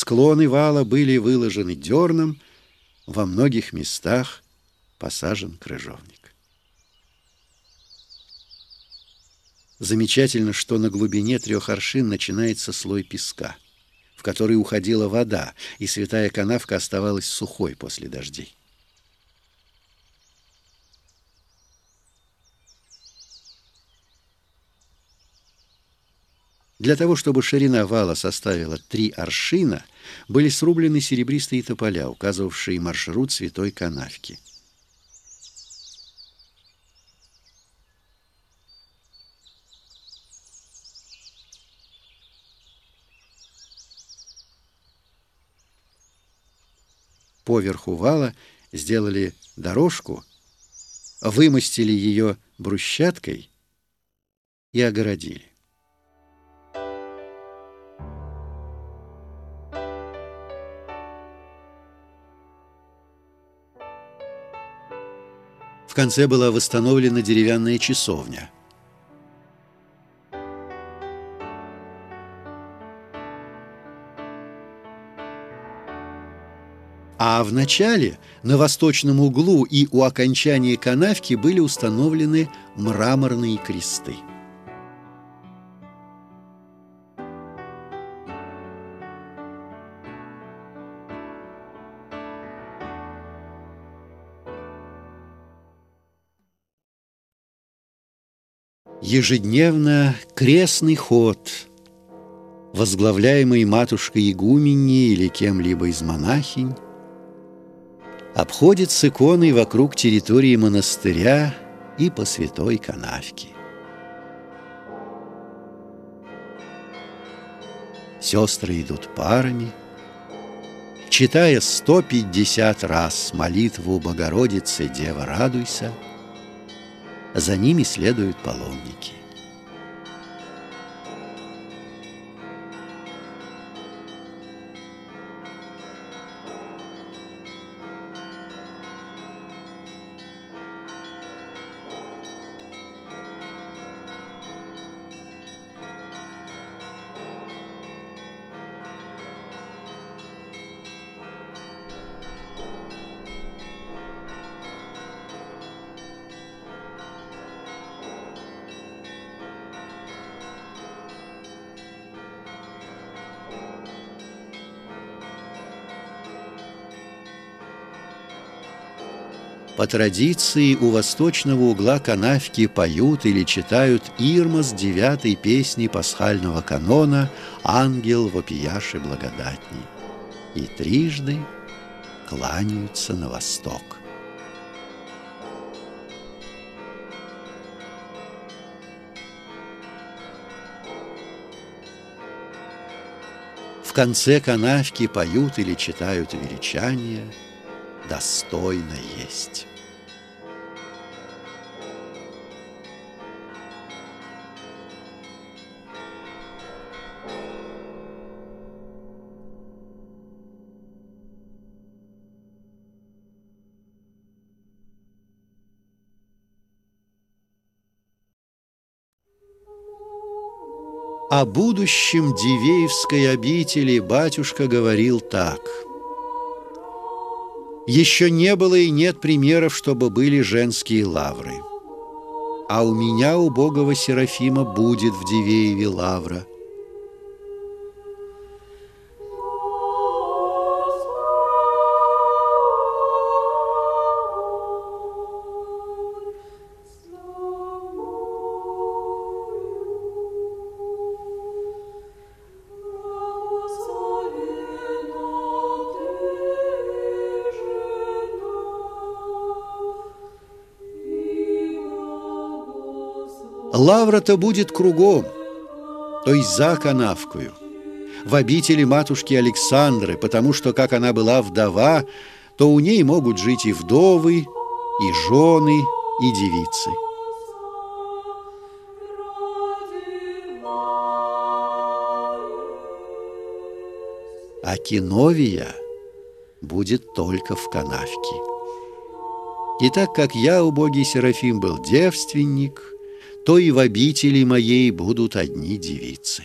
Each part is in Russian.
Склоны вала были выложены дерном, во многих местах посажен крыжовник. Замечательно, что на глубине трех аршин начинается слой песка, в который уходила вода, и святая канавка оставалась сухой после дождей. Для того, чтобы ширина вала составила три аршина, были срублены серебристые тополя, указывавшие маршрут святой канавки. Поверху вала сделали дорожку, вымостили ее брусчаткой и огородили. Конце была восстановлена деревянная часовня. А в начале на восточном углу и у окончания канавки были установлены мраморные кресты. Ежедневно крестный ход, возглавляемый матушкой игуменей или кем-либо из монахинь, обходит с иконой вокруг территории монастыря и по святой канавке. Сестры идут парами, читая 150 раз молитву Богородицы Дева радуйся – за ними следуют паломники. По традиции у восточного угла канавки поют или читают Ирмас девятой песни пасхального канона «Ангел вопияши благодатней» и трижды кланяются на восток. В конце канавки поют или читают величания – достойно есть. О будущем Дивеевской обители батюшка говорил так – еще не было и нет примеров, чтобы были женские лавры. А у меня, убогого Серафима, будет в Дивееве лавра – Лавра-то будет кругом, то есть за канавкою, в обители матушки Александры, потому что, как она была вдова, то у ней могут жить и вдовы, и жены, и девицы. А Киновия будет только в канавке. И так как я, убогий Серафим, был девственник – то и в обители моей будут одни девицы.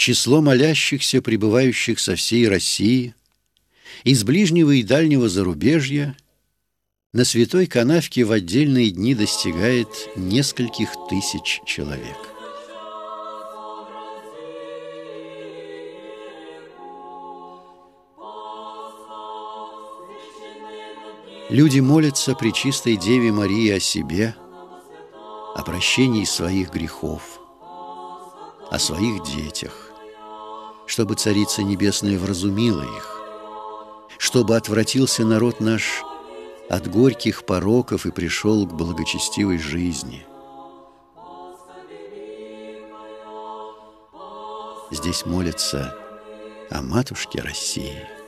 число молящихся, пребывающих со всей России, из ближнего и дальнего зарубежья, на святой канавке в отдельные дни достигает нескольких тысяч человек. Люди молятся при чистой Деве Марии о себе, о прощении своих грехов, о своих детях, чтобы Царица Небесная вразумила их, чтобы отвратился народ наш от горьких пороков и пришел к благочестивой жизни. Здесь молятся о Матушке России –